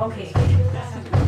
Okay.